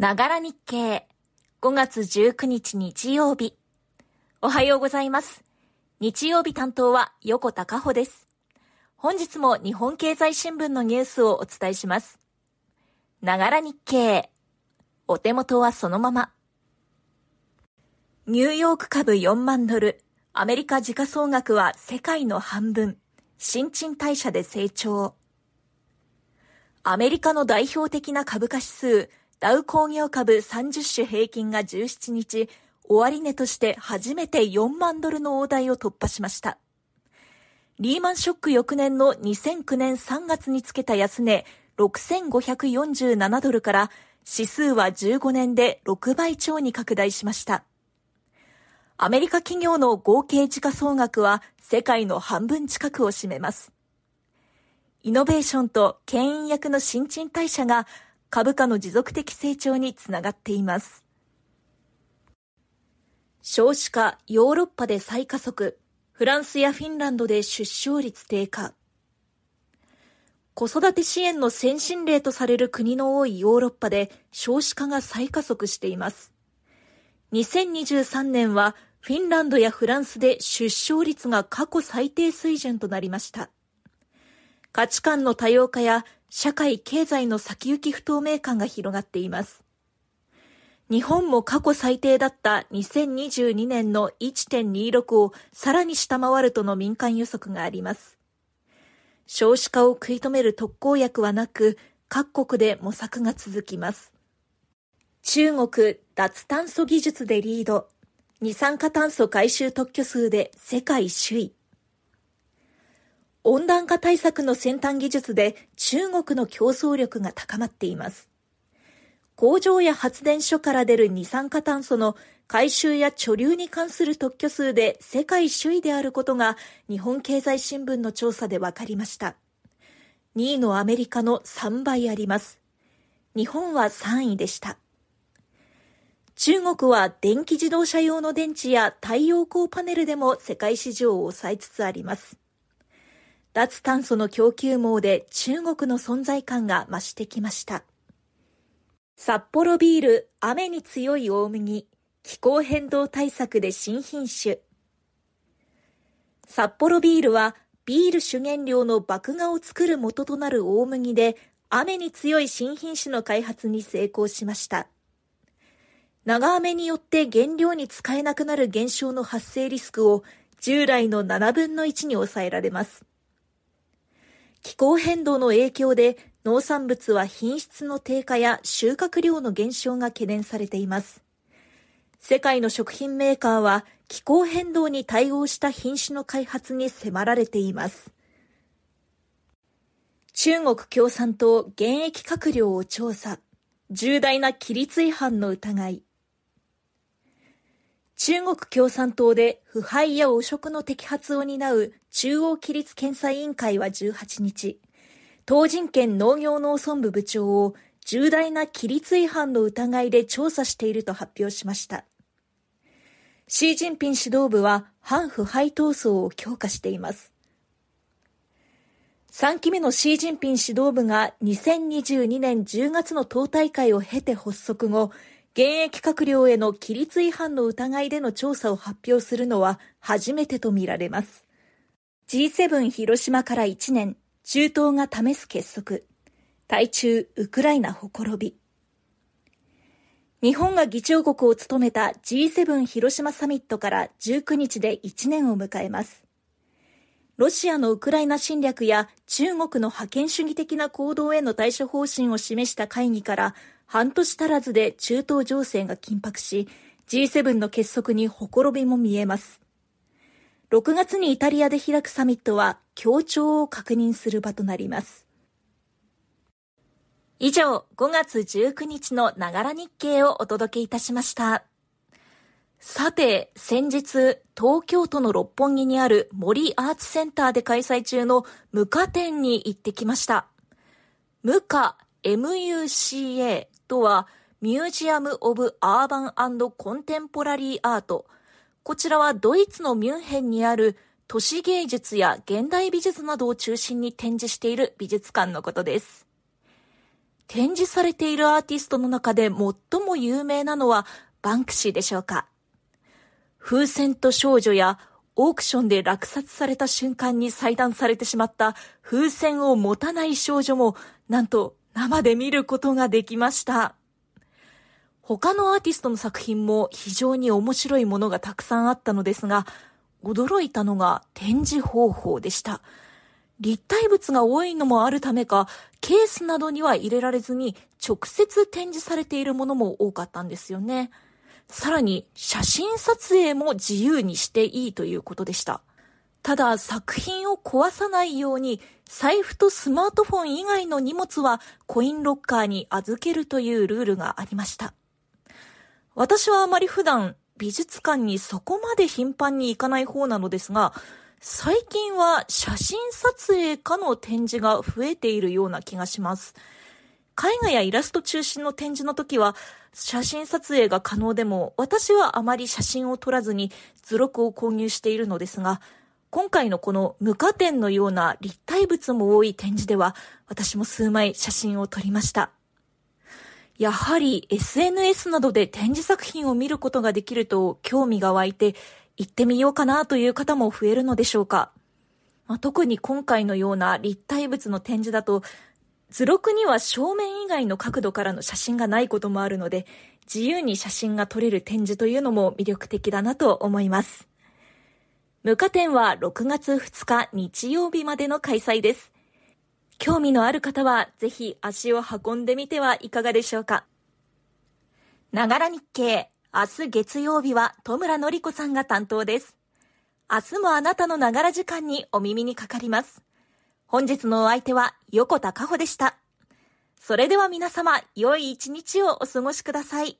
ながら日経。5月19日日曜日。おはようございます。日曜日担当は横田加穂です。本日も日本経済新聞のニュースをお伝えします。ながら日経。お手元はそのまま。ニューヨーク株4万ドル。アメリカ時価総額は世界の半分。新陳代謝で成長。アメリカの代表的な株価指数、ダウ工業株30種平均が17日、終値として初めて4万ドルの大台を突破しました。リーマンショック翌年の2009年3月につけた安値6547ドルから指数は15年で6倍超に拡大しました。アメリカ企業の合計時価総額は世界の半分近くを占めます。イノベーションと牽引役の新陳代謝が株価の持続的成長につながっています。少子化、ヨーロッパで再加速、フランスやフィンランドで出生率低下。子育て支援の先進例とされる国の多いヨーロッパで少子化が再加速しています。2023年はフィンランドやフランスで出生率が過去最低水準となりました。価値観の多様化や社会経済の先行き不透明感が広がっています。日本も過去最低だった2022年の1.26をさらに下回るとの民間予測があります。少子化を食い止める特効薬はなく、各国で模索が続きます。中国脱炭素技術でリード。二酸化炭素回収特許数で世界首位。温暖化対策の先端技術で中国の競争力が高まっています。工場や発電所から出る二酸化炭素の回収や貯留に関する特許数で世界首位であることが日本経済新聞の調査で分かりました。2位のアメリカの3倍あります。日本は3位でした。中国は電気自動車用の電池や太陽光パネルでも世界市場を抑えつつあります。脱炭素の供給網で中国の存在感が増してきました。札幌ビール、雨に強い大麦、気候変動対策で新品種。札幌ビールはビール主原料の麦芽を作る元となる大麦で雨に強い新品種の開発に成功しました。長雨によって原料に使えなくなる現象の発生リスクを従来の7分の1に抑えられます。気候変動の影響で農産物は品質の低下や収穫量の減少が懸念されています。世界の食品メーカーは気候変動に対応した品種の開発に迫られています。中国共産党現役閣僚を調査。重大な規律違反の疑い。中国共産党で腐敗や汚職の摘発を担う中央規律検査委員会は18日、東人権農業農村部部長を重大な規律違反の疑いで調査していると発表しました。シー・ジンピン指導部は反腐敗闘争を強化しています。3期目のシー・ジンピン指導部が2022年10月の党大会を経て発足後、現役閣僚への規律違反の疑いでの調査を発表するのは初めてとみられます。G7 広島から1年、中東が試す結束。対中、ウクライナほころび。日本が議長国を務めた G7 広島サミットから19日で1年を迎えます。ロシアのウクライナ侵略や中国の覇権主義的な行動への対処方針を示した会議から半年足らずで中東情勢が緊迫し、G7 の結束にほころびも見えます。6月にイタリアで開くサミットは協調を確認する場となります。以上、5月19日のながら日経をお届けいたしました。さて、先日、東京都の六本木にある森アーツセンターで開催中の無価展に行ってきました。無価 MUCA とは、ミュージアム・オブ・アーバンコンテンポラリー・アート。こちらはドイツのミュンヘンにある都市芸術や現代美術などを中心に展示している美術館のことです。展示されているアーティストの中で最も有名なのはバンクシーでしょうか。風船と少女やオークションで落札された瞬間に裁断されてしまった風船を持たない少女もなんと生で見ることができました。他のアーティストの作品も非常に面白いものがたくさんあったのですが、驚いたのが展示方法でした。立体物が多いのもあるためか、ケースなどには入れられずに直接展示されているものも多かったんですよね。さらに写真撮影も自由にしていいということでした。ただ作品を壊さないように財布とスマートフォン以外の荷物はコインロッカーに預けるというルールがありました。私はあまり普段美術館にそこまで頻繁に行かない方なのですが、最近は写真撮影かの展示が増えているような気がします。絵画やイラスト中心の展示の時は写真撮影が可能でも私はあまり写真を撮らずに図録を購入しているのですが今回のこの無加点のような立体物も多い展示では私も数枚写真を撮りました。やはり SNS などで展示作品を見ることができると興味が湧いて行ってみようかなという方も増えるのでしょうか。まあ、特に今回のような立体物の展示だと図録には正面以外の角度からの写真がないこともあるので自由に写真が撮れる展示というのも魅力的だなと思います。無価点は6月2日日曜日までの開催です。興味のある方はぜひ足を運んでみてはいかがでしょうか。ながら日経、明日月曜日は戸村のり子さんが担当です。明日もあなたのながら時間にお耳にかかります。本日のお相手は横田かほでした。それでは皆様、良い一日をお過ごしください。